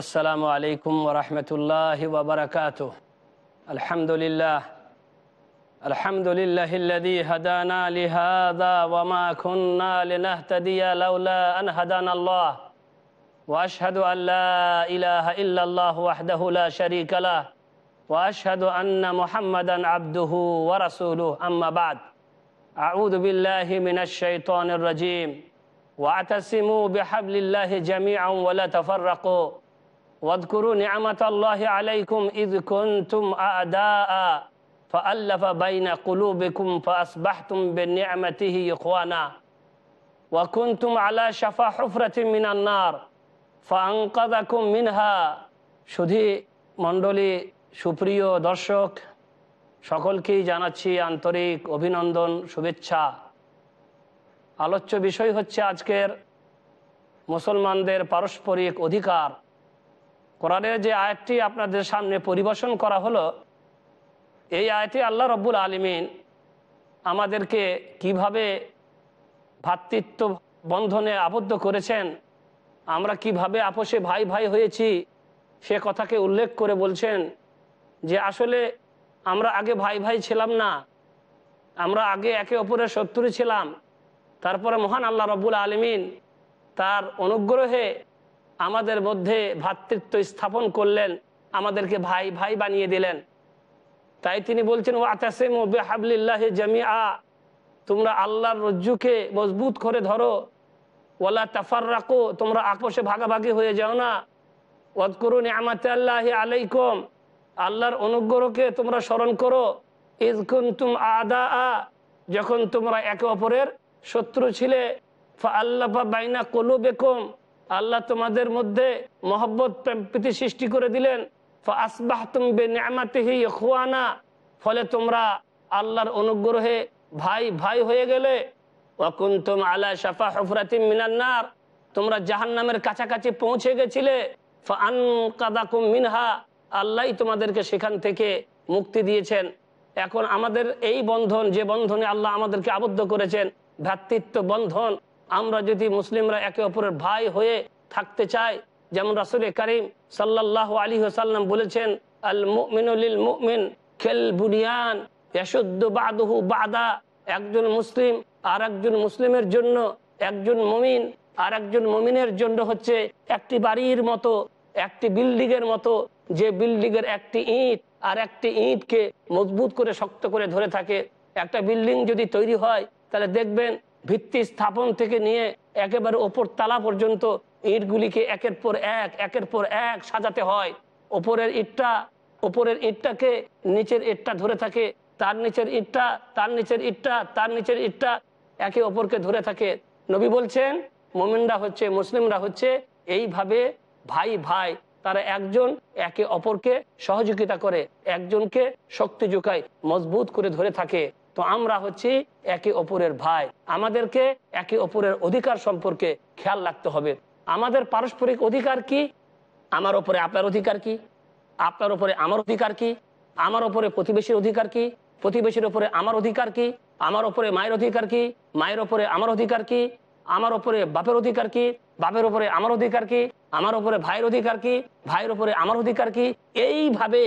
السلام عليكم ورحمة الله وبركاته. الحمد لله. الحمد لله الذي هدانا لهذا وما كنا لنهتدي لولا أن هدانا الله. وأشهد أن لا إله إلا الله وحده لا شريك له. وأشهد أن محمدا عبده ورسوله. أما بعد. أعوذ بالله من الشيطان الرجيم. وأعتصموا بحبل الله جميعا ولا تفرقوا. واذكروا نعمة الله عليكم إذ كنتم أعداء فألف بين قلوبكم فأصبحتم بنعمته إخوانا وكنتم على شفا حفرة من النار فأنقذكم منها শুধু মণ্ডলী সুপ্রিয় দর্শক সকলকেই জানাচ্ছি আন্তরিক অভিনন্দন শুভেচ্ছা আলোচ্য বিষয় হচ্ছে আজকের মুসলমানদের পারস্পরিক অধিকার কোরআনের যে আয়াতটি আপনাদের সামনে পরিবেশন করা হলো, এই আয়াতে আল্লাহ রব্বুল আলমিন আমাদেরকে কীভাবে ভ্রাতৃত্ব বন্ধনে আবদ্ধ করেছেন, আমরা কীভাবে আপোষে ভাই ভাই হয়েছি, সে কথাকে উল্লেখ করে বলছেন যে আসলে আমরা আগে ভাই ভাই ছিলাম না, আমরা আগে একে অপরের শত্রু ছিলাম, তারপরে মহান আল্লাহ রব্বুল আলমিন তার অনুগ্রহে আমাদের মধ্যে ভ্রাতৃত্ব স্থাপন করলেন, আমাদেরকে ভাই ভাই বানিয়ে দিলেন। তাই তিনি বলছেন, ও আতাসেম ও বেহাবলিল্লাহ জামিয়া তোমরা আল্লাহর রজ্জুকে মজবুত করে ধরো। ওলা তাফার রাখো তোমরা আপোষে ভাগাভাগি হয়ে যাও না। ওয়াদ করুন আমাতে আল্লাহ আলাইকুম, আল্লাহর অনুগ্রহকে তোমরা স্মরণ করো। ইজকুন তুম আদা আ যখন তোমরা একে অপরের শত্রু ছিলে আল্লাহ বাইনা কলু বেকম আল্লাহ তোমাদের মধ্যে মহব্বত প্রীতি সৃষ্টি করে দিলেন। আসবাহ তুমি খুয়ানা ফলে তোমরা আল্লাহর অনুগ্রহে ভাই ভাই হয়ে গেলে। ওয়াকুন্তুম আলা শাফা হফরাতিম মিনান্নার তোমরা জাহান নামের কাছাকাছি পৌঁছে গেছিলে। ফান কাদাকুম মিনহা। আল্লাহ তোমাদেরকে সেখান থেকে মুক্তি দিয়েছেন। এখন আমাদের এই বন্ধন, যে বন্ধনে আল্লাহ আমাদেরকে আবদ্ধ করেছেন, ভ্রাতৃত্ব বন্ধন আমরা যদি মুসলিমরা একে অপরের ভাই হয়ে থাকতে চাই, যেমন রাসুল করিম সাল্লাহ আলী সাল্লাম বলেছেন, আল মুমিনুল মুমিন খেল বুনিয়ান ইয়াসুদ্দ বাদহু বাদা। একজন মুসলিম আর একজন মুসলিমের জন্য, একজন মমিন আর একজন মমিনের জন্য হচ্ছে একটি বাড়ির মতো, একটি বিল্ডিং এর মতো, যে বিল্ডিং এর একটি ইট আর একটি ইটকে মজবুত করে শক্ত করে ধরে থাকে। একটা বিল্ডিং যদি তৈরি হয়, তাহলে দেখবেন ভিত্তি স্থাপন থেকে নিয়ে একেবারে ওপর তালা পর্যন্ত ইটগুলিকে একের পর এক, একের পর এক সাজাতে হয়। ওপরের ইটটা, ওপরের ইটটাকে নিচের ইটটা ধরে থাকে, তার নিচের ইটটা, তার নিচের ইটটা, তার নিচের ইটটা একে অপরকে ধরে থাকে। নবী বলছেন, মোমিনরা হচ্ছে, মুসলিমরা হচ্ছে, এইভাবে ভাই ভাই তারা একজন একে অপরকে সহযোগিতা করে, একজনকে শক্তি যোগায় মজবুত করে ধরে থাকে। তো আমরা হচ্ছি একে অপরের ভাই আমাদেরকে একে অপরের অধিকার সম্পর্কে খেয়াল রাখতে হবে আমাদের পারস্পরিক অধিকার কি আমার ওপরে আপনার অধিকার কি আপনার ওপরে আমার অধিকার কি আমার ওপরে প্রতিবেশীর অধিকার কি প্রতিবেশীর ওপরে আমার অধিকার কি আমার ওপরে মায়ের অধিকার কি মায়ের ওপরে আমার অধিকার কি আমার ওপরে বাপের অধিকার কি বাপের ওপরে আমার অধিকার কি আমার ওপরে ভাইয়ের অধিকার কি ভাইয়ের ওপরে আমার অধিকার কি এইভাবে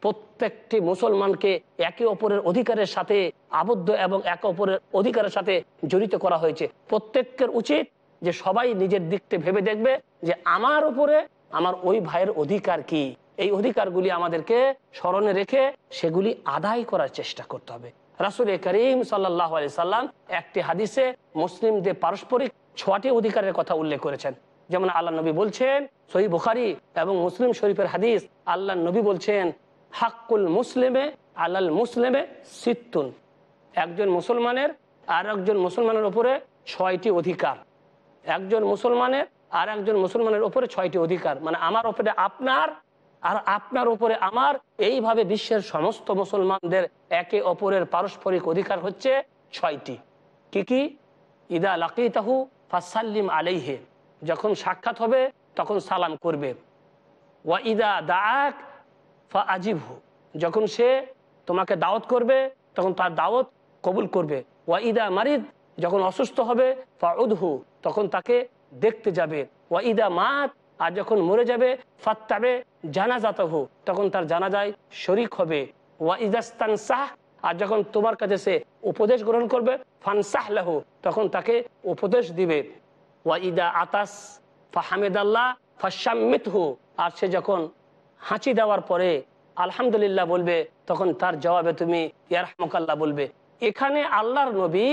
প্রত্যেকটি মুসলমানকে একে অপরের অধিকারের সাথে আবদ্ধ এবং একে অপরের অধিকারের সাথে জড়িত করা হয়েছে। প্রত্যেকের উচিত যে সবাই নিজের দিকটা ভেবে দেখবে যে আমার উপরে আমার ওই ভাইয়ের অধিকার কি। এই অধিকারগুলি আমাদেরকে স্মরণে রেখে সেগুলি আদায় করার চেষ্টা করতে হবে। রাসুল করিম সাল্লাহ আলি সাল্লাম একটি হাদিসে মুসলিমদের পারস্পরিক ছটি অধিকারের কথা উল্লেখ করেছেন। যেমন আল্লাহ নবী বলছেন সহি বুখারি এবং মুসলিম শরীফের হাদিস, আল্লাহ নবী বলছেন হাক্কুল মুসলিমে আল্লাল মুসলিমে সিত্তুন। একজন মুসলমানের আর একজন মুসলমানের উপরে ছয়টি অধিকার। একজন মুসলমানের আর একজন মুসলমানের উপরে ছয়টি অধিকার। মানে আমার ওপরে আপনার আর আপনার উপরে আমার। এইভাবে বিশ্বের সমস্ত মুসলমানদের একে অপরের পারস্পরিক অধিকার হচ্ছে ছয়টি। কি কি? ইদা লাকিতাহু ফাসাল্লিম আলাইহে। যখন সাক্ষাৎ হবে তখন সালাম করবে। ওয়া ইদা দাক ফা আজিবহু যখন সে তোমাকে দাওয়াত করবে, তখন তার দাওয়াত কবুল করবে। ওয়া ইদা মারিদ, যখন অসুস্থ হবে ফা উদহু তখন তাকে দেখতে যাবে। ওয়া ইদা মাত আর যখন মরে যাবে, ফাত্তাবে জানাজাতহু, তখন তার জানাজায় শরিক হবে। ওয়া ইদাস্তান সাহ আর যখন তোমার কাছে সে উপদেশ গ্রহণ করবে, ফানসাহ লাহু, তখন তাকে উপদেশ দিবে। ওয়া ইদা আতাস ফাহামেদ আল্লাহ ফাশাম্মিত হু আর সে যখন হাঁচি দেওয়ার পরে আলহামদুলিল্লাহ বলবে, তখন তার জবাবে তুমি ইয়ারহামকাল্লাহ বলবে। এখানে আল্লাহর নবী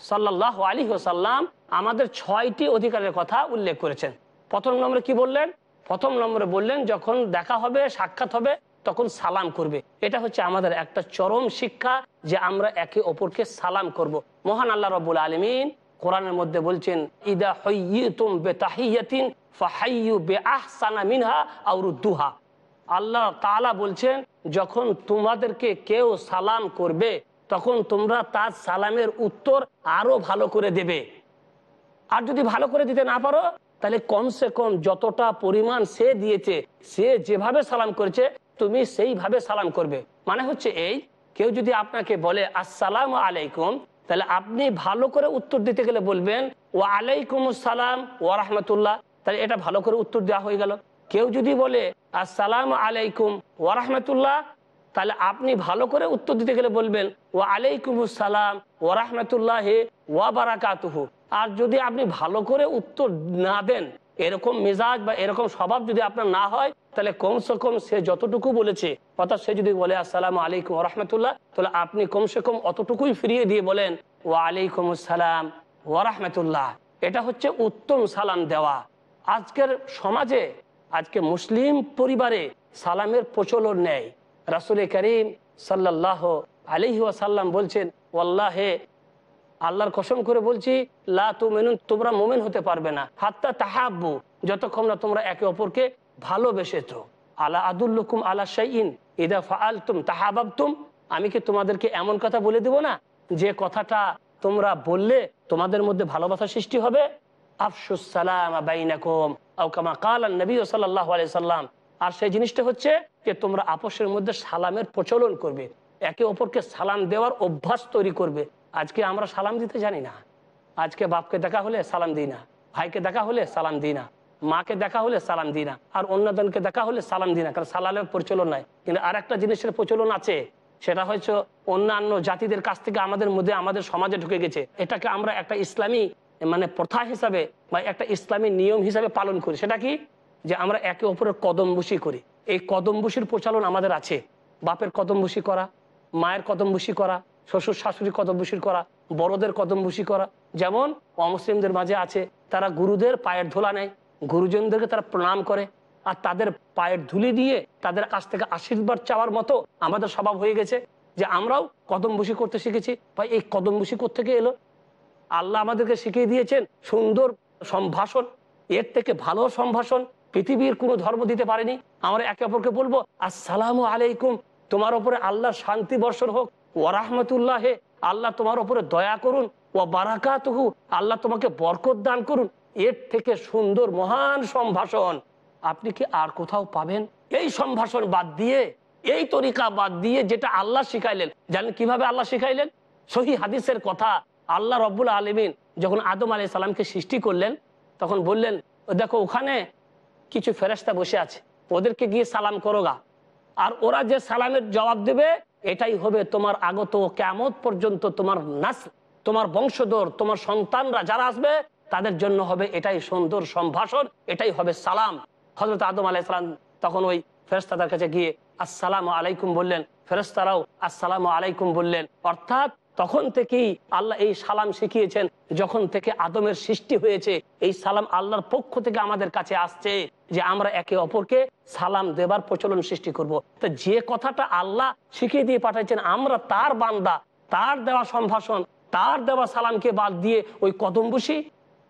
সাল্লাহ আলী সাল্লাম আমাদের ছয়টি অধিকারের কথা উল্লেখ করেছেন। প্রথম নম্বরে কি বললেন? প্রথম নম্বরে বললেন, যখন দেখা হবে, সাক্ষাৎ হবে, তখন সালাম করবে। এটা হচ্ছে আমাদের একটা চরম শিক্ষা যে আমরা একে অপরকে সালাম করব। মহান আল্লাহ রবুল আলমিন কোরআনের মধ্যে বলছেন, ইদা হইয়ুম বে তাহিয়াতিন ফাহাইয়ু বে আহসানা মিনহা আউরুদ্দুহা আল্লাহ তাআলা বলছেন, যখন তোমাদেরকে কেউ সালাম করবে, তখন তোমরা তার সালামের উত্তর আরও ভালো করে দেবে। আর যদি ভালো করে দিতে না পারো, তাহলে কমসে কম যতটা পরিমাণ সে দিয়েছে, সে যেভাবে সালাম করেছে, তুমি সেইভাবে সালাম করবে। মানে হচ্ছে এই, কেউ যদি আপনাকে বলে, আসসালাম আলাইকুম তাহলে আপনি ভালো করে উত্তর দিতে গেলে বলবেন ও আলাইকুম সালাম ও রহমতুল্লাহ তাহলে এটা ভালো করে উত্তর দেওয়া হয়ে গেল। কেউ যদি বলে, আসসালাম আলাইকুম ও রহমতুল্লাহ তাহলে আপনি ভালো করে উত্তর দিতে গেলে বলবেন ও আলাইকুম সালাম ও রহমতুল্লাহ ওয়া বারাকাতুহু আর যদি আপনি ভালো করে উত্তর না দেন, এরকম মেজাজ বা এরকম স্বভাব যদি আপনার না হয়, তাহলে কমসে কম সে যতটুকু বলেছে, অর্থাৎ সে যদি বলে, আসসালাম আলাইকুম রহমতুল্লাহ তাহলে আপনি কমসে কম অতটুকুই ফিরিয়ে দিয়ে বলেন ও আলাইকুম আসসালাম ও রহমতুল্লাহ এটা হচ্ছে উত্তম সালাম দেওয়া। আজকের সমাজে আজকে মুসলিম পরিবারে সালামের প্রচলন নেই। রাসুল করিম সাল্লাহ আলিহি ওয়াসাল্লাম বলছেন, ওয়াল্লাহে, আল্লাহর কসম করে বলছি, লা তুমেনুন, তোমরা মোমেন হতে পারবে না। হাত্তা তাহাব্বু, যতক্ষণ না তোমরা একে অপরকে ভালোবেসেছো। আলা আদুল্লুকুম আলা শাইন ইদা ফাআল তুম তাহাবাবতুম, আমি কি তোমাদেরকে এমন কথা বলে দেব না? যে কথাটা তোমরা বললে তোমাদের মধ্যে ভালোবাসা সৃষ্টি হবে? আর সেই জিনিসটা হচ্ছে যে তোমরা আপসের মধ্যে সালামের প্রচলন করবে। একে অপরকে সালাম দেওয়ার অভ্যাস তৈরি করবে। আজকে আমরা সালাম দিতে জানি না। আজকে বাপকে দেখা হলে সালাম দিই না। ভাইকে দেখা হলে সালাম দিই না। মাকে দেখা হলে সালাম দিই না। আর অন্যজনকে দেখা হলে সালাম দিই না। কারণ সালামের প্রচলন নাই। কিন্তু আর একটা জিনিসের প্রচলন আছে। সেটা হচ্ছে অন্যান্য জাতিদের কাছ থেকে আমাদের মধ্যে আমাদের সমাজে ঢুকে গেছে। এটাকে আমরা একটা ইসলামী মানে প্রথা হিসাবে বা একটা ইসলামী নিয়ম হিসাবে পালন করি। সেটা কি? যে আমরা একে অপরের কদমবুসি করি। এই কদমবুসির প্রচলন আমাদের আছে। বাপের কদমবুসি করা, মায়ের কদমবুসি করা, শ্বশুর শাশুড়ি কদমবুসি করা, বড়দের কদমবুসি করা। যেমন অমুসলিমদের মাঝে আছে, তারা গুরুদের পায়ের ধোলা নেয়, গুরুজনদেরকে তারা প্রণাম করে আর তাদের পায়ের ধুলি দিয়ে তাদের কাছ থেকে আশীর্বাদ চাওয়ার মতো আমাদের স্বভাব হয়ে গেছে যে আমরাও কদমবুসি করতে শিখেছি। ভাই, এই কদমবুসি থেকে এলো? আল্লাহ আমাদেরকে শিখিয়ে দিয়েছেন সুন্দর সম্ভাষণ, এর থেকে ভালো সম্ভাষণ, পৃথিবীর কোনো ধর্ম দিতে পারেনি। আমরা একে অপরকে বলব, আসসালাম আলাইকুম, তোমার ওপরে আল্লাহ শান্তি বর্ষণ হোক ও রাহমতুল্লাহ, আল্লাহ তোমার ওপরে দয়া করুন ও বারাকাতহু, আল্লাহ তোমাকে বরকত দান করুন। এর থেকে সুন্দর, মহান সম্ভাষণ। আপনি কি আর কোথাও পাবেন? এই সম্ভাষণ বাদ দিয়ে, এই তরিকা বাদ দিয়ে যেটা আল্লাহ শিখাইলেন। জানেন কীভাবে আল্লাহ শিখাইলেন? সহি হাদিসের কথা আল্লাহ রব্বুল আলমিন যখন আদম আলি সালামকে সৃষ্টি করলেন, তখন বললেন দেখো, ওখানে কিছু ফেরেস্তা বসে আছে, ওদেরকে গিয়ে সালাম করো গা। আর ওরা যে সালামের জবাব দেবে, এটাই হবে তোমার আগত কেমত পর্যন্ত তোমার নাস তোমার বংশধর, তোমার সন্তানরা যারা আসবে, তাদের জন্য হবে এটাই সুন্দর সম্ভাষণ, এটাই হবে সালাম। হজরত আদম আলাইসালাম তখন ওই ফেরেস্তাদের কাছে গিয়ে, আসসালাম আলাইকুম বললেন। ফেরেস্তারাও আসসালাম আলাইকুম বললেন। অর্থাৎ তখন থেকেই আল্লাহ এই সালাম শিখিয়েছেন, যখন থেকে আদমের সৃষ্টি হয়েছে, এই সালাম আল্লাহর পক্ষ থেকে আমাদের কাছে আসছে যে আমরা একে অপরকে সালাম দেবার প্রচলন সৃষ্টি করব। তো যে কথাটা আল্লাহ শিখিয়ে দিয়ে পাঠাচ্ছেন আমরা তার বান্দা, তার দেওয়া সম্ভাষণ, তার দেওয়া সালামকে বাদ দিয়ে ওই কদম বসি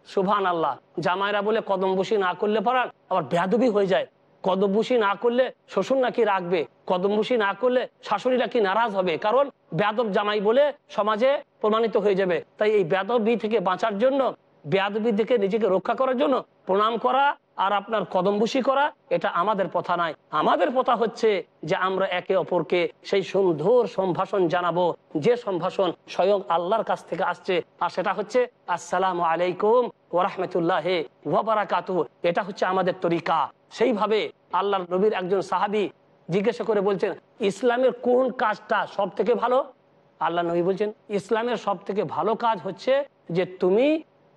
সুভান আল্লাহ জামাইরা বলে কদম বসি না করলে পারান আবার বেয়াদবি হয়ে যায় কদমবুসি না করলে শ্বশুর নাকি রাখবে? কদমবুসি না করলে শাশুড়ি নাকি নারাজ হবে? কারণ বেয়াদব জামাই বলে সমাজে প্রমাণিত হয়ে যাবে। তাই এই বেয়াদবি থেকে বাঁচার জন্য, বেয়াদবি থেকে নিজেকে রক্ষা করার জন্য প্রণাম করা আর আপনার কদমবুসি করা, এটা আমাদের কথা নয়। আমাদের কথা হচ্ছে যে আমরা একে অপরকে সেই সুন্দর সম্ভাষণ জানাব। যে সম্ভাষণ স্বয়ং আল্লাহর কাছ থেকে আসছে। আর সেটা হচ্ছে, আসসালাম আলাইকুম ওরহমতুল্লাহ ওয়াবারাকাতু এটা হচ্ছে আমাদের তরিকা। সেইভাবে আল্লাহর নবীর একজন সাহাবি জিজ্ঞাসা করে বলছেন, ইসলামের কোন কাজটা সব থেকে ভালো? আল্লাহ নবী বলছেন, ইসলামের সব থেকে ভালো কাজ হচ্ছে যে তুমি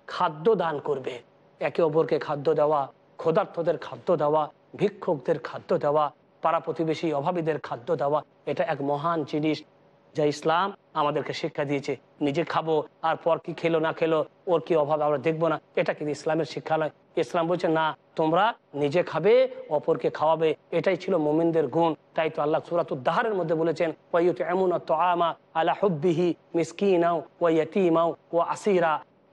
খাদ্য দান করবে। একে অপরকে খাদ্য দেওয়া ক্ষুধার্থদের খাদ্য দেওয়া, ভিক্ষুকদের খাদ্য দেওয়া, পাড়া প্রতিবেশী অভাবীদের খাদ্য দেওয়া, এটা এক মহান জিনিস। যা ইসলাম আমাদেরকে শিক্ষা দিয়েছে। নিজে খাব, আর পর কি খেলো না খেলো, ওর কি অভাব আমরা দেখব না। এটা কিন্তু ইসলামের শিক্ষা নয়। ইসলাম বলছে, না, তোমরা নিজে খাবে, অপরকে খাওয়াবে। এটাই ছিল মোমিনদের গুণ। তাই তো আল্লাহ সুরাতুদ্দাহারের মধ্যে বলেছেন ওয়াইয়ুত এমন তো আমা আলা হুব্বিহি মিসকিনাও ওয়া ইয়াতিমাও ও আসিরা।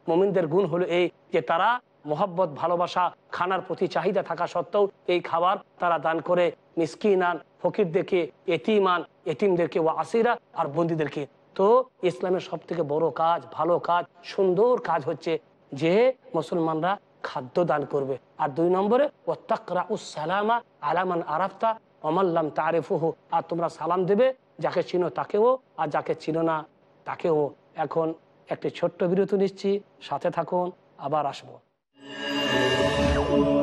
মোমিনদের গুণ হলো এই যে তারা মোহাব্বত, ভালোবাসা, খানার প্রতি চাহিদা থাকা সত্ত্বেও এই খাবার তারা দান করে মিসকিনান, ফকিরদেরকে, এতিমান, এতিমদেরকে ও আসিরা আর বন্দীদেরকে। তো ইসলামের সব থেকে বড় কাজ, ভালো কাজ, সুন্দর কাজ হচ্ছে যে মুসলমানরা খাদ্য দান করবে। আর দুই নম্বরে ও তাকরা উসালামা আলামান আরাফতা অমাল্লাম তারেফুহু। আর তোমরা সালাম দেবে যাকে চিনো তাকেও, আর যাকে চিনো না তাকেও। এখন একটি ছোট্ট বিরতি নিচ্ছি, সাথে থাকুন, আবার আসব। কখনো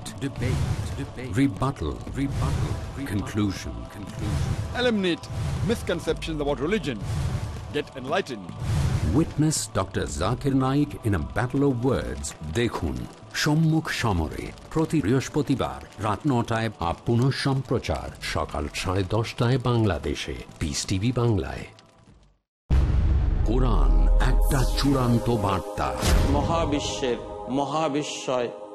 Debate. Debate. Rebuttal. Rebuttal. rebuttal Conclusion. Conclusion. eliminate misconceptions about religion. Get enlightened. Witness Dr. Zakir Naik in a battle of words. দেখুন সম্মুখ সমরে প্রতি বৃহস্পতিবার রাত নটায় বা পুনঃ সম্প্রচার সকাল সাড়ে দশটায় বাংলাদেশে পিস টিভি বাংলায় কোরআন একটা চূড়ান্ত বার্তা মহাবিশ্বের মহাবিশ্বয়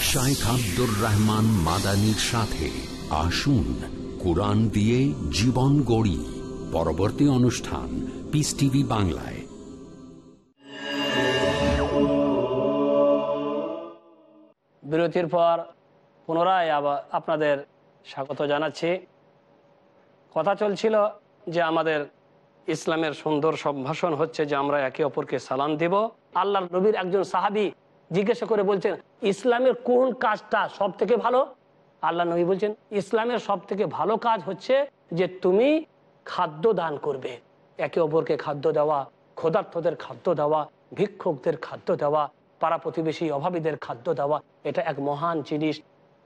শাইখ আব্দুর রহমান মাদানির সাথে আসুন কোরআন দিয়ে জীবন গড়ি। পরবর্তী অনুষ্ঠান পিস টিভি বাংলায়। বিরতির পর পুনরায় আবার আপনাদের স্বাগত জানাচ্ছি। কথা চলছিল যে আমাদের ইসলামের সুন্দর সম্ভাষণ হচ্ছে যে আমরা একে অপরকে সালাম দেব। আল্লাহ নবীর একজন সাহাবি জিজ্ঞাসা করে বলছেন, ইসলামের কোন কাজটা সব থেকে ভালো? আল্লাহ নবী বলছেন, ইসলামের সব থেকে ভালো কাজ হচ্ছে যে তুমি খাদ্য দান করবে। একে অপরকে খাদ্য দেওয়া ক্ষুধার্থদের খাদ্য দেওয়া, ভিক্ষুকদের খাদ্য দেওয়া, পাড়া প্রতিবেশী অভাবীদের খাদ্য দেওয়া, এটা এক মহান জিনিস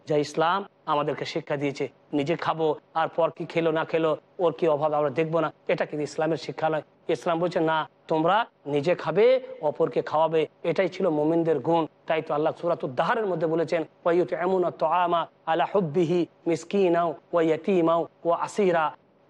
যা ইসলাম আমাদেরকে শিক্ষা দিয়েছে। নিজে খাব, আর পর কি খেলো না খেলো, ওর কি অভাব আমরা দেখব না। এটা কিন্তু ইসলামের শিক্ষা নয় ইসলাম বলছে, না, তোমরা নিজে খাবে, অপরকে খাওয়াবে। এটাই ছিল মোমিনদের গুণ। তাই তো আল্লাহ সুরাতুদ্দাহারের মধ্যে বলেছেন ওয়াইয়ুত এমন আমা আলা হব্বিহি মিসকিনাও ও ইয়তিমাও ও আসিরা।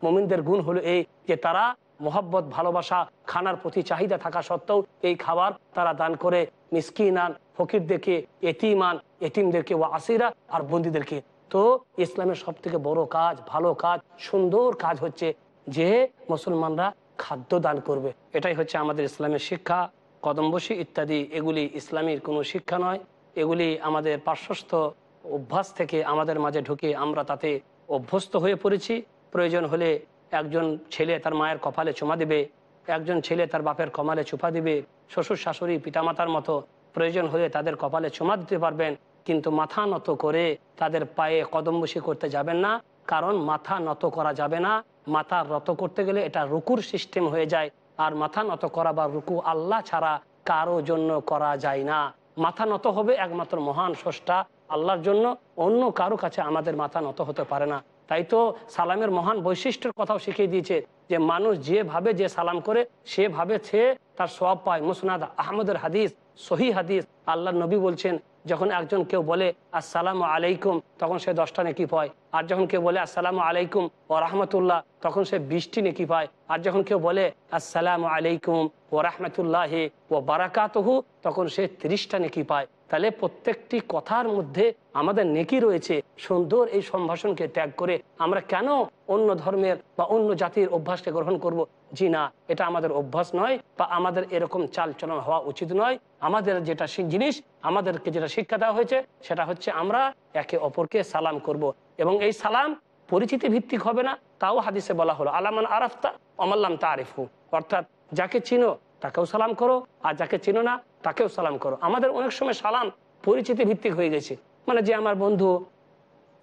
মোমিনদের গুণ হলো এই যে তারা মোহাব্বত, ভালোবাসা, খানার প্রতি চাহিদা থাকা সত্ত্বেও এই খাবার তারা দান করে। মিসকিনান, ফকিরদেরকে, এতিমান, এতিমদেরকে ও আসিরা আর বন্দীদেরকে। তো ইসলামের সব থেকে বড় কাজ, ভালো কাজ, সুন্দর কাজ হচ্ছে যে মুসলমানরা খাদ্য দান করবে। এটাই হচ্ছে আমাদের ইসলামের শিক্ষা। কদমবসী ইত্যাদি, এগুলি ইসলামীর কোনো শিক্ষা নয়। এগুলি আমাদের পার্শ্বস্থ অভ্যাস থেকে আমাদের মাঝে ঢুকে আমরা তাতে অভ্যস্ত হয়ে পড়েছি। প্রয়োজন হলে একজন ছেলে তার মায়ের কপালে চুমা দিবে, একজন ছেলে তার বাপের কমালে চুপা দিবে, শ্বশুর, শাশুড়ি, পিতামাতার মতো প্রয়োজন হলে তাদের কপালে চুমা দিতে পারবেন। কিন্তু মাথা নত করে তাদের পায়ে কদমবসি করতে যাবেন না, কারণ মাথা নত করা যাবে না। মাথা রত করতে গেলে এটা রুকুর সিস্টেম হয়ে যায়। আর মাথা নত করা বা রুকু আল্লাহ ছাড়া কারও জন্য করা যায় না। মাথা নত হবে একমাত্র মহান স্রষ্টা আল্লাহর জন্য, অন্য কারও কাছে আমাদের মাথা নত হতে পারে না। তাই তো সালামের মহান বৈশিষ্ট্যের কথাও শিখিয়ে দিয়েছে যে মানুষ যেভাবে যে সালাম করে, সেভাবে সে তার সব পায়। মুসনাদ আহমদের হাদিস সহি হাদিস। আল্লাহ নবী বলছেন যখন একজন কেউ বলে, আসসালাম আলাইকুম তখন সে দশটা নেকি পায়। আর যখন কেউ বলে, আসসালাম আলাইকুম ও রহমতুল্লাহ তখন সে বৃষ্টি নেকি পায়। আর যখন কেউ বলে, আসসালাম আলাইকুম ও রহমতুল্লাহ ও বারাকাতহু তখন সে ত্রিশটা নেকি পায়। তাহলে প্রত্যেকটি কথার মধ্যে আমাদের নেকি রয়েছে। সুন্দর এই সম্ভাষণকে ত্যাগ করে আমরা কেন অন্য ধর্মের বা অন্য জাতির অভ্যাসকে গ্রহণ করব? জি না, এটা আমাদের অভ্যাস নয় বা আমাদের এরকম চাল চলন হওয়া উচিত নয়। আমাদের যেটা জিনিস, আমাদেরকে যেটা শিক্ষা দেওয়া হয়েছে, সেটা হচ্ছে আমরা একে অপরকে সালাম করব। এবং এই সালাম পরিচিতি ভিত্তিক হবে না, তাও হাদিসে বলা হলো, আলামান আরাফতা অমাল্লাম তা তারিফু অর্থাৎ যাকে চিনো তাকেও সালাম করো, আর যাকে চিনো না তাকেও সালাম করো। আমাদের অনেক সময় সালাম পরিচিতি ভিত্তিক হয়ে গেছে। মানে যে আমার বন্ধু,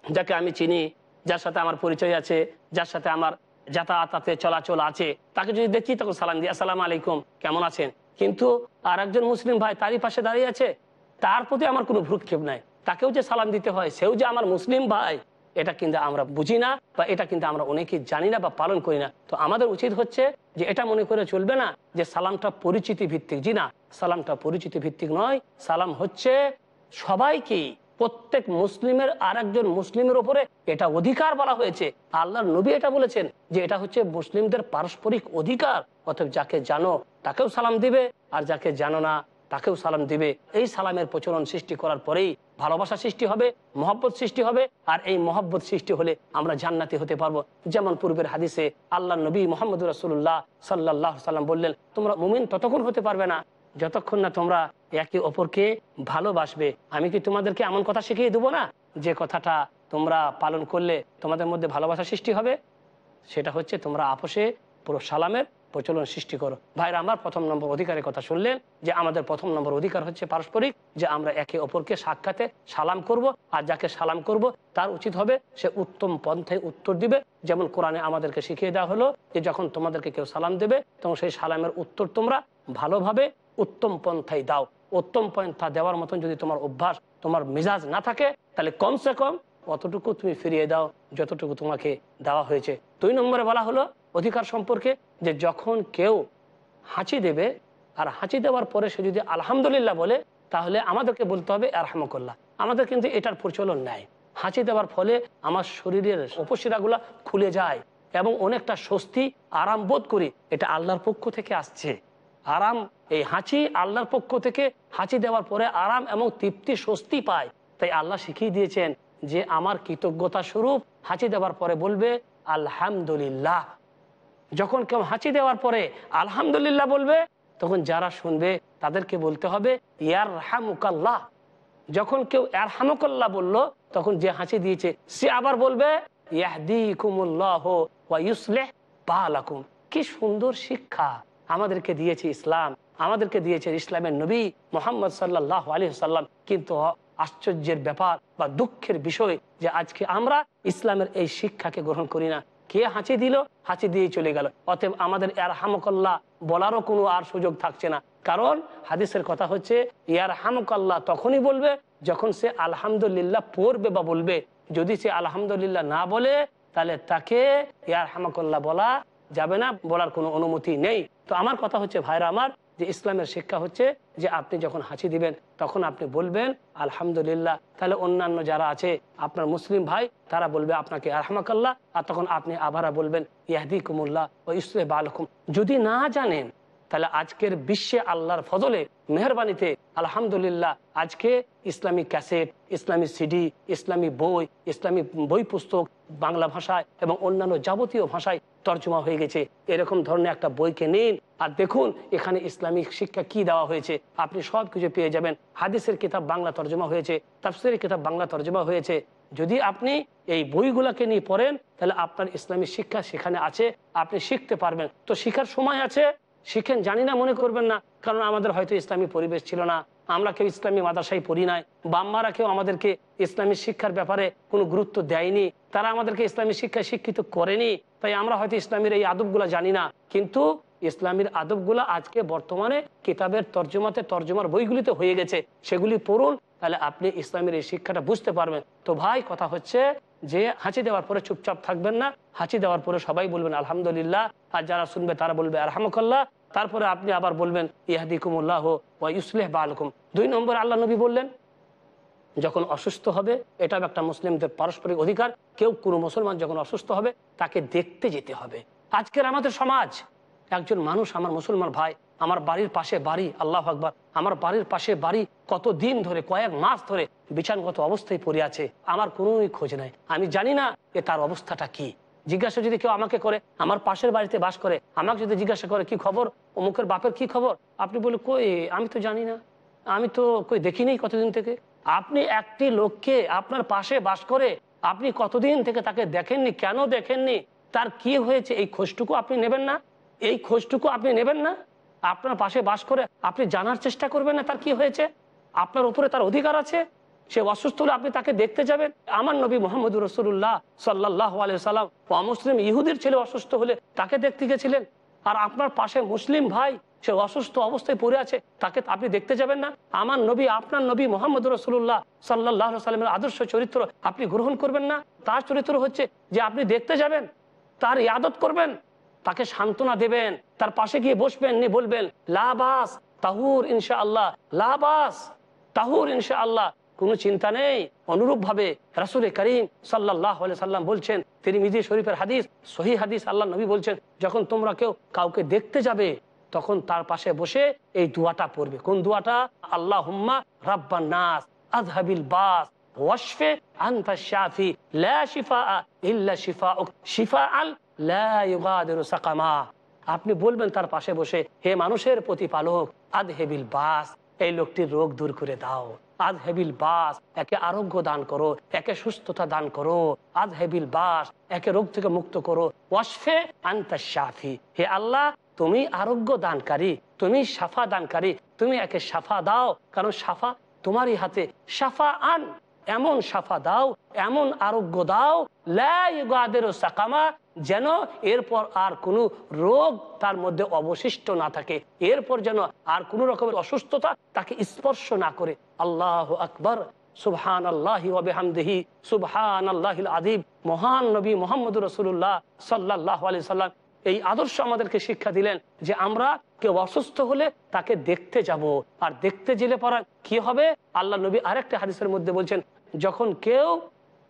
যাকে আমি চিনি, যার সাথে আমার পরিচয় আছে, যার সাথে আমার যাতায়াতে চলাচল আছে, তাকে যদি দেখি তখন সালাম দিই, আসসালাম আলাইকুম, কেমন আছেন? কিন্তু আর একজন মুসলিম ভাই তারই পাশে দাঁড়িয়ে আছে, তার প্রতি আমার কোনো ভ্রুক্ষেপ নাই। তাকেও যে সালাম দিতে হয়, সেও যে আমার মুসলিম ভাই এটা কিন্তু আমরা বুঝি না বা এটা কিন্তু আমরা অনেকেই জানি না বা পালন করি না। তো আমাদের উচিত হচ্ছে যে এটা মনে করে চলবে না যে সালামটা পরিচিতি ভিত্তিক। জি না, সালামটা পরিচিতি ভিত্তিক নয়। সালাম হচ্ছে সবাইকে, প্রত্যেক মুসলিমের আর একজন মুসলিমের ওপরে এটা অধিকার বলা হয়েছে। আল্লাহর নবী এটা বলেছেন যে এটা হচ্ছে মুসলিমদের পারস্পরিক অধিকার। অতএব যাকে জানো তাকেও সালাম দিবে, আর যাকে জানো না তাকেও সালাম দিবে। এই সালামের প্রচলন সৃষ্টি করার পরেই ভালোবাসা সৃষ্টি হবে, মহব্বত সৃষ্টি হবে, আর এই মহব্বত সৃষ্টি হলে আমরা জান্নাতি হতে পারব। যেমন পূর্বের হাদিসে আল্লাহ নবী মোহাম্মদ রাসুল্লাহ সাল্লাহ সাল্লাম বললেন, তোমরা মুমিন ততক্ষণ হতে পারবে না। যতক্ষণ না তোমরা একে অপরকে ভালোবাসবে, আমি কি তোমাদেরকে এমন কথা শিখিয়ে দেবো না যে কথাটা তোমরা পালন করলে তোমাদের মধ্যে ভালোবাসা সৃষ্টি হবে? সেটা হচ্ছে তোমরা আপোষে পুরো সালামের প্রচলন সৃষ্টি করো। ভাইরা, আমার প্রথম নম্বর অধিকারের কথা শুনলেন যে আমাদের প্রথম নম্বর অধিকার হচ্ছে পারস্পরিক, যে আমরা একে অপরকে সাক্ষাতে সালাম করব আর যাকে সালাম করব তার উচিত হবে সে উত্তম পন্থায় উত্তর দিবে। যেমন কোরআনে আমাদেরকে শিখিয়ে দেওয়া হলো যে যখন তোমাদেরকে কেউ সালাম দেবে, তখন সেই সালামের উত্তর তোমরা ভালোভাবে উত্তম পন্থায় দাও। উত্তম পন্থা দেওয়ার মতন যদি তোমার অভ্যাস, তোমার মেজাজ না থাকে, তাহলে কমসে কম অতটুকু তুমি ফিরিয়ে দাও, যতটুকু তোমাকে দেওয়া হয়েছে। দুই নম্বরে বলা হলো অধিকার সম্পর্কে যে যখন কেউ হাঁচি দেবে, আর হাঁচি দেওয়ার পরে সে যদি আলহামদুলিল্লাহ বলে, তাহলে আমাদেরকে বলতে হবে আরহামকল্লা আমাদের কিন্তু এটার প্রচলন নেয় হাঁচি দেওয়ার ফলে আমার শরীরের উপশিরাগুলা খুলে যায় এবং অনেকটা স্বস্তি, আরাম বোধ করি এটা আল্লাহর পক্ষ থেকে আসছে। আরাম, এই হাঁচি আল্লাহর পক্ষ থেকে, হাঁচি দেওয়ার পরে আরাম এবং তৃপ্তি, স্বস্তি পায়। তাই আল্লাহ শিখিয়ে দিয়েছেন যে, আমার কৃতজ্ঞতা স্বরূপ হাঁচি দেওয়ার পরে বলবে, আলহামদুলিল্লাহ। যখন কেউ হাঁচি দেওয়ার পরে আলহামদুলিল্লাহ বলবে, তখন যারা শুনবে তাদেরকে বলতে হবে ইয়ার হামুকাল্লাহ যখন কেউ এর হামুকাল্লাহ বলল, তখন যে হাঁচি দিয়েছে, সে আবার বলবে কি সুন্দর শিক্ষা আমাদেরকে দিয়েছে ইসলাম, আমাদেরকে দিয়েছে ইসলামের নবী মোহাম্মদ সাল্লাহ আলী সাল্লাম কিন্তু আশ্চর্যের ব্যাপার বা দুঃখের বিষয় যে আজকে আমরা ইসলামের এই শিক্ষাকে গ্রহণ করি না। কে হাঁচি দিল? হাঁচি দিয়ে চলে গেল। অতএব আমাদের এর হামকল্লা বলারও কোনো আর সুযোগ থাকছে না। কারণ হাদিসের কথা হচ্ছে ইয়ার হামকল্লা তখনই বলবে যখন সে আলহামদুলিল্লাহ পড়বে বা বলবে। যদি সে আলহামদুলিল্লাহ না বলে, তাহলে তাকে ইয়ার হামাকল্লা বলা যাবে না, বলার কোনো অনুমতি নেই। তো আমার কথা হচ্ছে, ভাইরা আমার যে ইসলামের শিক্ষা হচ্ছে যে আপনি যখন হাঁচি দিবেন, তখন আপনি বলবেন, আলহামদুলিল্লাহ। তাহলে অন্যান্য যারা আছে, আপনার মুসলিম ভাই, তারা বলবে আপনাকে আহমাকাল্লাহ আর তখন আপনি আবার বলবেন ইয়াহদি কুমুল্লাহ ও ইসলে বালকুম যদি না জানেন, তাহলে আজকের বিশ্বে আল্লাহর ফজলে, মেহরবানিতে, আলহামদুলিল্লাহ। আজকে ইসলামিক ক্যাসেট, ইসলামী সিডি, ইসলামী বই ইসলামী বই পুস্তক, বাংলা ভাষায় এবং অন্যান্য যাবতীয় ভাষায় তর্জমা হয়ে গেছে। এরকম ধরনের একটা বইকে নিন আর দেখুন, এখানে ইসলামিক শিক্ষা কি দেওয়া হয়েছে? আপনি সব কিছু পেয়ে যাবেন। হাদিসের কিতাব বাংলা তর্জমা হয়েছে, তাফসিরের কিতাব বাংলা তর্জমা হয়েছে। যদি আপনি এই বইগুলোকে নিয়ে পড়েন, তাহলে আপনার ইসলামী শিক্ষা সেখানে আছে, আপনি শিখতে পারবেন। তো শিখার সময় আছে, শিখেন, জানি না, মনে করবেন না, কারণ আমাদের হয়তো ইসলামী পরিবেশ ছিল না। আমরা কেউ ইসলামী মাদ্রাসায় পড়ি নাই বাম্মারা কেউ আমাদেরকে ইসলামী শিক্ষার ব্যাপারে কোনো গুরুত্ব দেয়নি। তারা আমাদেরকে ইসলামী শিক্ষায় শিক্ষিত করেনি, তাই আমরা হয়তো ইসলামের এই আদবগুলো জানি না। কিন্তু ইসলামের আদবগুলো আজকে বর্তমানে কিতাবের তর্জমাতে তর্জমার বইগুলিতে হয়ে গেছে। সেগুলি পড়ুন, তাহলে আপনি ইসলামের এই শিক্ষাটা বুঝতে পারবেন। তো ভাই, কথা হচ্ছে যে হাঁচি দেওয়ার পরে চুপচাপ থাকবেন না, হাঁচি দেওয়ার পরে সবাই বলবেন, আলহামদুলিল্লাহ। আর যারা শুনবে, তারা বলবে, আরহামকল্লাহ। তারপরে আপনি আবার বলবেন, ইয়াহদিকুমুল্লাহ ওয়া ইউসলেহ বালকুম দুই নম্বর আল্লাহ নবী বললেন, যখন অসুস্থ হবে এটাও একটা মুসলিমদের পারস্পরিক অধিকার। কেউ কোনো মুসলমান যখন অসুস্থ হবে, তাকে দেখতে যেতে হবে। আজকের আমাদের সমাজ একজন মানুষ আমার মুসলমান ভাই, আমার বাড়ির পাশে বাড়ি, আল্লাহ আকবর, আমার বাড়ির পাশে বাড়ি কত দিন ধরে, কয়েক মাস ধরে বিছানগত অবস্থায় পড়ে আছে, আমার কোনোই খোঁজ নাই। আমি জানি না যে তার অবস্থাটা কি। জিজ্ঞাসা যদি কেউ আমাকে করে, আমার পাশের বাড়িতে বাস করে, আমাকে যদি জিজ্ঞাসা করে, কি খবর? অমুকের বাপের কি খবর? আপনি বলে, কই, আমি তো জানি না। আমি তো কই দেখিনি কতদিন থেকে। আপনি একটি লোককে আপনার পাশে বাস করে, আপনি কতদিন থেকে তাকে দেখেননি, কেন দেখেননি? তার কি হয়েছে? এই খোঁজটুকু আপনি নেবেন না? এই খোঁজটুকু আপনি নেবেন না? আপনার পাশে বাস করে আপনি জানার চেষ্টা করবেন না তার কি হয়েছে? আপনার উপরে তার অধিকার আছে। সে অসুস্থ হলে আপনি তাকে দেখতে যাবেন। আমার নবী মোহাম্মদ রসুল্লাহ সাল্লাহ সাল্লাম অমুসলিম ইহুদির ছেলে অসুস্থ হলে তাকে দেখতে গেছিলেন। আর আপনার পাশে মুসলিম ভাই, সে অসুস্থ অবস্থায় পড়ে আছে, তাকে আপনি দেখতে যাবেন না। আমার নবী, আপনার নবী মোহাম্মদ রসুল্লাহ সাল্লাহ সাল্লামের আদর্শ চরিত্র আপনি গ্রহণ করবেন না। তার চরিত্র হচ্ছে যে আপনি দেখতে যাবেন, তার ইয়াদত করবেন তাকে সান্ত্বনা দেবেন, তার পাশে গিয়ে বসবেন, নিয়ে বলবেন লাবাস তাহুর ইনশা আল্লাহ লাবাস তাহুর ইনশা আল্লাহ কোনো চিন্তা নেই। অনুরূপ ভাবে রাসুল করিম সাল্লাহ সাল্লাম বলছেন তিনি মিজি শরীফের হাদিস সহি হাদিস আল্লাহ নবী বলছেন, যখন তোমরা কেউ কাউকে দেখতে যাবে, তখন তার পাশে বসে এই দুয়াটা পড়বে। কোন দুয়াটা? আল্লাহ হুম্মা রাব্বান নাস আজহাবিল বাস, ওয়াশফে আনতা শাফি, লা শিফা ইল্লা শিফা শিফা আল আপনি বলবেন তার পাশে বসে, হে মানুষের প্রতিপালক আদ হেবিল বাস, এই লোকটির রোগ দূর করে দাও। আজ হেবিল বাস, একে আরোগ্য দান করো, একে সুস্থতা দান করো। আজ হেবিল বাস, একে রোগ থেকে মুক্ত করো। ওয়াশফে আন্তা শাফি। হে আল্লাহ, তুমি আরোগ্য দানকারী, তুমি সাফা দানকারী, তুমি একে সাফা দাও, কারণ সাফা তোমারই হাতে। সাফা আন, এমন সাফা দাও, এমন আরোগ্য দাও। লাইগাদের সাকামা যেন এরপর আর কোনো রোগ তার মধ্যে অবশিষ্ট না থাকে। এরপর যেন আর কোনো রকমের অসুস্থতা তাকে স্পর্শ না করে। আল্লাহ আকবর। সুবহান আল্লাহি সুবহান আল্লাহিল আদিব মহান নবী মোহাম্মদ রসুল্লাহ সাল্লাহ আলি সাল্লাম এই আদর্শ আমাদেরকে শিক্ষা দিলেন যে আমরা কেউ অসুস্থ হলে তাকে দেখতে যাব। আর দেখতে গেলে পরা কি হবে? আল্লাহ নবী আরেকটা হাদিসের মধ্যে বলছেন, যখন কেউ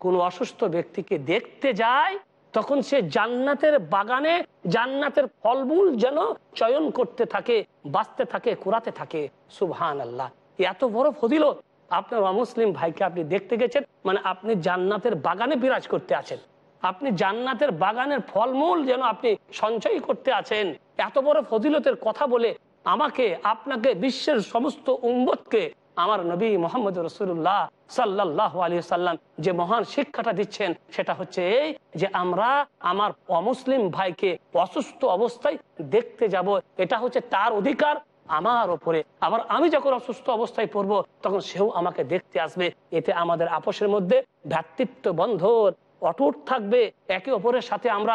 কোনো অসুস্থ ব্যক্তিকে দেখতে যায় তখন সে জান্নাতের বাগানে জান্নাতের ফলমূল যেন চয়ন করতে থাকে, বাঁচতে থাকে, কুড়াতে থাকে। সুবহান আল্লাহ এত বড় ফদিলত আপনার অমুসলিম ভাইকে আপনি দেখতে গেছেন মানে আপনি জান্নাতের বাগানে বিরাজ করতে আছেন। আপনি জান্নাতের বাগানের ফলমূল যেন আপনি সঞ্চয় করতে আছেন। এত বড় ফজিলতের কথা বলে আমাকে, আপনাকে, বিশ্বের সমস্ত উম্মতকে আমার নবী মোহাম্মদ রসুল্লাহ সাল্লাহ আলী সাল্লাম যে মহান শিক্ষাটা দিচ্ছেন, সেটা হচ্ছে এই যে আমরা আমার অমুসলিম ভাইকে অসুস্থ অবস্থায় দেখতে যাব, এটা হচ্ছে তার অধিকার আমার ওপরে। আবার আমি যখন অসুস্থ অবস্থায় পড়ব, তখন সেও আমাকে দেখতে আসবে। এতে আমাদের আপোষের মধ্যে ভ্রাতৃত্ব বন্ধন অটুট থাকবে, একে অপরের সাথে আমরা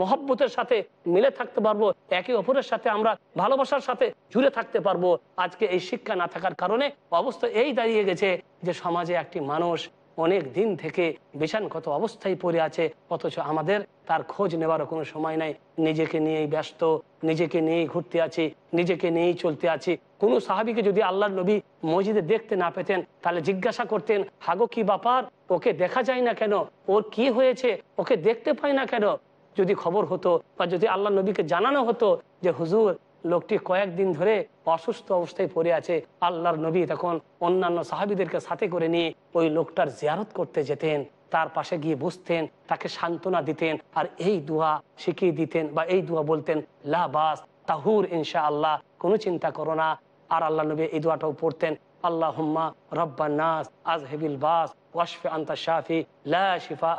মহব্বতের সাথে মিলে থাকতে পারব, একে অপরের সাথে আমরা ভালোবাসার সাথে জুড়ে থাকতে পারব। আজকে এই শিক্ষা না থাকার কারণে অবস্থা এই দাঁড়িয়ে গেছে যে সমাজে একটি মানুষ অনেক দিন থেকে বিষাণগত অবস্থায় পড়ে আছে, অথচ আমাদের তার খোঁজ নেওয়ারও কোনো সময় নাই। নিজেকে নিয়েই ব্যস্ত, নিজেকে নিয়েই ঘুরতে আছি, নিজেকে নিয়েই চলতে আছি। কোনো সাহাবিকে যদি আল্লাহ নবী মসজিদে দেখতে না পেতেন, তাহলে জিজ্ঞাসা করতেন, হাগো কি ব্যাপার? ওকে দেখা যায় না কেন? ওর কি হয়েছে? ওকে দেখতে পাই না কেন? যদি খবর হতো বা যদি আল্লাহ নবীকে জানানো হতো যে, হুজুর লোকটি কয়েকদিন ধরে অসুস্থ অবস্থায় পড়ে আছে। আল্লাহর নবী তখন অন্যান্য সাহাবিদেরকে সাথে করে নিয়ে ওই লোকটার জিয়ারত করতে যেতেন। তার পাশে গিয়ে বসতেন, তাকে সান্ত্বনা দিতেন আর এই দোয়া শিখিয়ে দিতেন বা এই দোয়া বলতেন, লা বাস, তাহুর ইনশা আল্লাহ কোনো চিন্তা করো না। আর আল্লাহ নবী এই দোয়াটাও পড়তেন আল্লাহ হুম্মা রব্বান নাস আজ হেবিল বাস, ওয়াশফে আন্তা শাফি, লা শিফা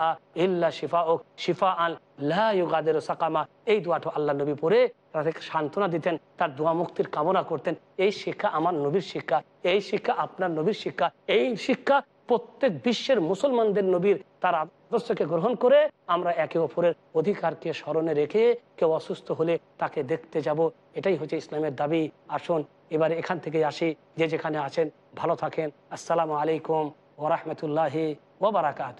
ইল্লা শিফা ও শিফা আন লা ইউগাদের সাকামা। এই দোয়াটা আল্লাহ নবী পড়ে তাদেরকে সান্ত্বনা দিতেন, তার দোয়া মুক্তির কামনা করতেন। এই শিক্ষা আমার নবীর শিক্ষা, এই শিক্ষা আপনার নবীর শিক্ষা, এই শিক্ষা প্রত্যেক বিশ্বের মুসলমানদের নবীর তার আদর্শকে গ্রহণ করে আমরা একে অপরের অধিকারকে স্মরণে রেখে কেউ অসুস্থ হলে তাকে দেখতে যাব। এটাই হচ্ছে ইসলামের দাবি। আসুন, এবারে এখান থেকে আসি, যে যেখানে আছেন, ভালো থাকেন। আসসালামু আলাইকুম ওরহমতুল্লাহি ওবরাকাত